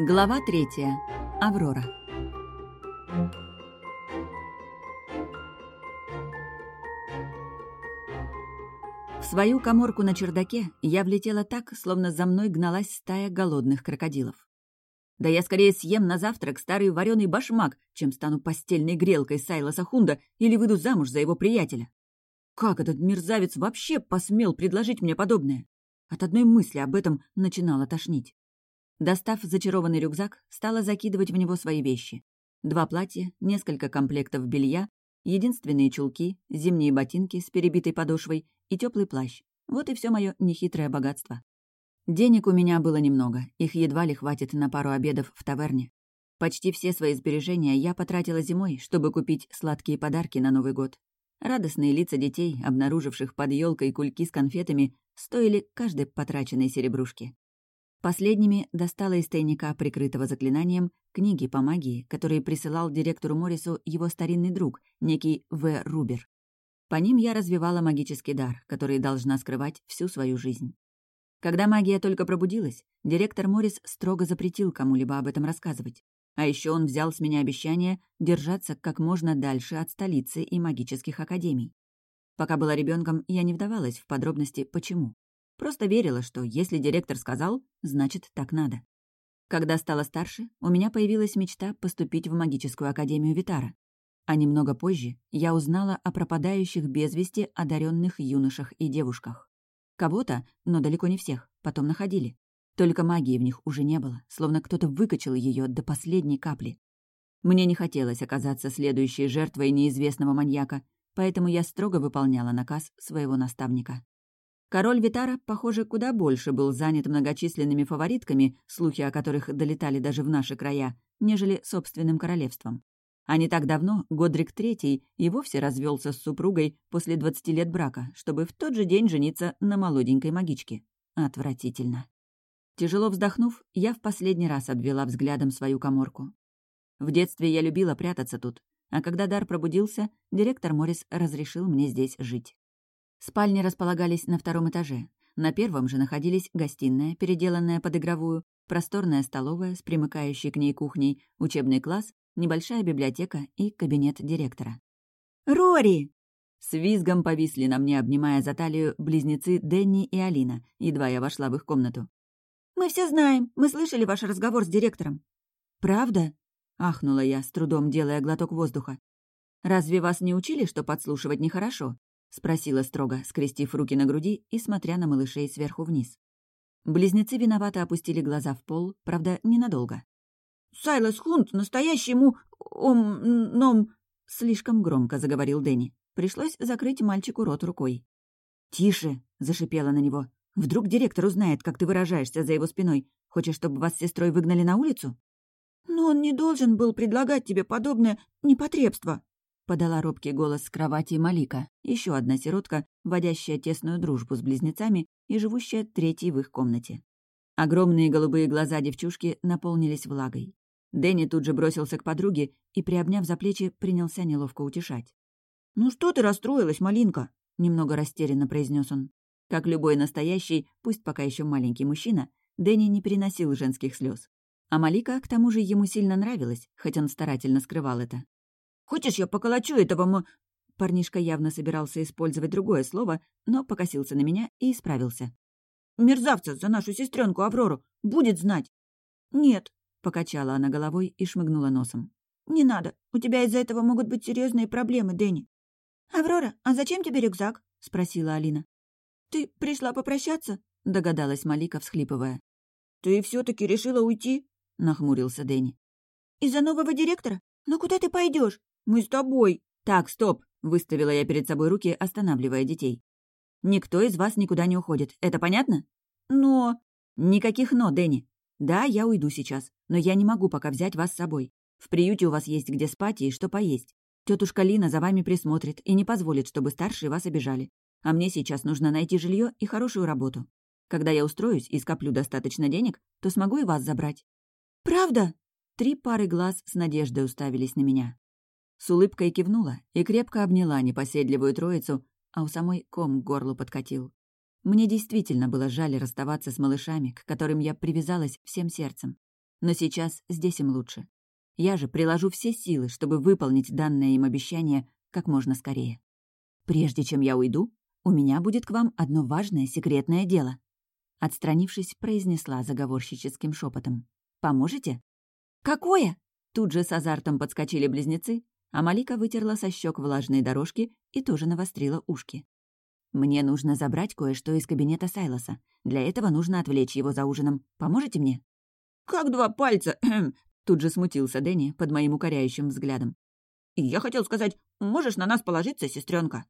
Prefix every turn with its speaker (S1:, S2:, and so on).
S1: Глава третья. Аврора. В свою коморку на чердаке я влетела так, словно за мной гналась стая голодных крокодилов. Да я скорее съем на завтрак старый вареный башмак, чем стану постельной грелкой Сайлоса Хунда или выйду замуж за его приятеля. Как этот мерзавец вообще посмел предложить мне подобное? От одной мысли об этом начинало тошнить. Достав зачарованный рюкзак, стала закидывать в него свои вещи. Два платья, несколько комплектов белья, единственные чулки, зимние ботинки с перебитой подошвой и теплый плащ. Вот и все мое нехитрое богатство. Денег у меня было немного, их едва ли хватит на пару обедов в таверне. Почти все свои сбережения я потратила зимой, чтобы купить сладкие подарки на Новый год. Радостные лица детей, обнаруживших под елкой кульки с конфетами, стоили каждой потраченной серебрушки. Последними достала из тайника, прикрытого заклинанием, книги по магии, которые присылал директору Моррису его старинный друг, некий В. Рубер. По ним я развивала магический дар, который должна скрывать всю свою жизнь. Когда магия только пробудилась, директор Моррис строго запретил кому-либо об этом рассказывать. А еще он взял с меня обещание держаться как можно дальше от столицы и магических академий. Пока была ребенком, я не вдавалась в подробности, почему. Просто верила, что если директор сказал, значит, так надо. Когда стала старше, у меня появилась мечта поступить в магическую академию Витара. А немного позже я узнала о пропадающих без вести одаренных юношах и девушках. Кого-то, но далеко не всех, потом находили. Только магии в них уже не было, словно кто-то выкачал ее до последней капли. Мне не хотелось оказаться следующей жертвой неизвестного маньяка, поэтому я строго выполняла наказ своего наставника. Король Витара, похоже, куда больше был занят многочисленными фаворитками, слухи о которых долетали даже в наши края, нежели собственным королевством. А не так давно Годрик III и вовсе развелся с супругой после 20 лет брака, чтобы в тот же день жениться на молоденькой магичке. Отвратительно. Тяжело вздохнув, я в последний раз обвела взглядом свою коморку. В детстве я любила прятаться тут, а когда дар пробудился, директор Моррис разрешил мне здесь жить. Спальни располагались на втором этаже. На первом же находились гостиная, переделанная под игровую, просторная столовая с примыкающей к ней кухней, учебный класс, небольшая библиотека и кабинет директора.
S2: «Рори!»
S1: С визгом повисли на мне, обнимая за талию, близнецы Дэнни и Алина, едва я вошла в их комнату.
S2: «Мы все знаем, мы слышали ваш разговор с директором».
S1: «Правда?» — ахнула я, с трудом делая глоток воздуха. «Разве вас не учили, что подслушивать нехорошо?» — спросила строго, скрестив руки на груди и смотря на малышей сверху вниз. Близнецы виновато опустили глаза в пол, правда, ненадолго.
S2: «Сайлас Хунт, настоящий му... ом... ном...»
S1: — слишком громко заговорил Дэнни. Пришлось закрыть мальчику рот рукой. «Тише!» — зашипела на него. «Вдруг директор узнает, как ты выражаешься за его спиной. Хочешь, чтобы вас с сестрой выгнали на улицу?»
S2: «Но он не должен был предлагать тебе подобное непотребство»,
S1: подала робкий голос с кровати Малика, еще одна сиротка, водящая тесную дружбу с близнецами и живущая третьей в их комнате. Огромные голубые глаза девчушки наполнились влагой. Дэнни тут же бросился к подруге и, приобняв за плечи, принялся неловко утешать.
S2: «Ну что ты расстроилась, малинка?»
S1: — немного растерянно произнес он. Как любой настоящий, пусть пока еще маленький мужчина, Дэнни не переносил женских слез. А Малика, к тому же, ему сильно нравилась, хоть он старательно скрывал это.
S2: Хочешь, я поколочу этого м...»
S1: Парнишка явно собирался использовать другое слово, но покосился на меня и исправился.
S2: «Мерзавца за нашу сестренку Аврору! Будет знать!» «Нет», — покачала она головой и шмыгнула носом. «Не надо. У тебя из-за этого могут быть серьезные проблемы, Дэнни». «Аврора, а зачем тебе рюкзак?» — спросила Алина. «Ты пришла попрощаться?» — догадалась Малика, всхлипывая. «Ты все таки решила уйти?» — нахмурился Дэнни. «Из-за нового директора? Но куда ты пойдешь? Мы с тобой!»
S1: «Так, стоп!» — выставила я перед собой руки, останавливая детей. «Никто из вас никуда не уходит, это понятно?»
S2: «Но...»
S1: «Никаких «но», Дэнни. Да, я уйду сейчас, но я не могу пока взять вас с собой. В приюте у вас есть где спать и что поесть. Тетушка Лина за вами присмотрит и не позволит, чтобы старшие вас обижали. А мне сейчас нужно найти жилье и хорошую работу. Когда я устроюсь и скоплю достаточно денег, то смогу и вас забрать».
S2: «Правда?»
S1: Три пары глаз с надеждой уставились на меня. С улыбкой кивнула и крепко обняла непоседливую троицу, а у самой ком к горлу подкатил. Мне действительно было жаль расставаться с малышами, к которым я привязалась всем сердцем. Но сейчас здесь им лучше. Я же приложу все силы, чтобы выполнить данное им обещание как можно скорее. Прежде чем я уйду, у меня будет к вам одно важное секретное дело. Отстранившись, произнесла заговорщическим шепотом. «Поможете?» «Какое?» Тут же с азартом подскочили близнецы, а Малика вытерла со щек влажные дорожки и тоже навострила ушки. «Мне нужно забрать кое-что из кабинета Сайлоса. Для этого нужно отвлечь его за ужином. Поможете мне?»
S2: «Как два пальца!»
S1: Тут же смутился Дэнни под моим укоряющим взглядом.
S2: «Я хотел сказать, можешь на нас положиться, сестренка.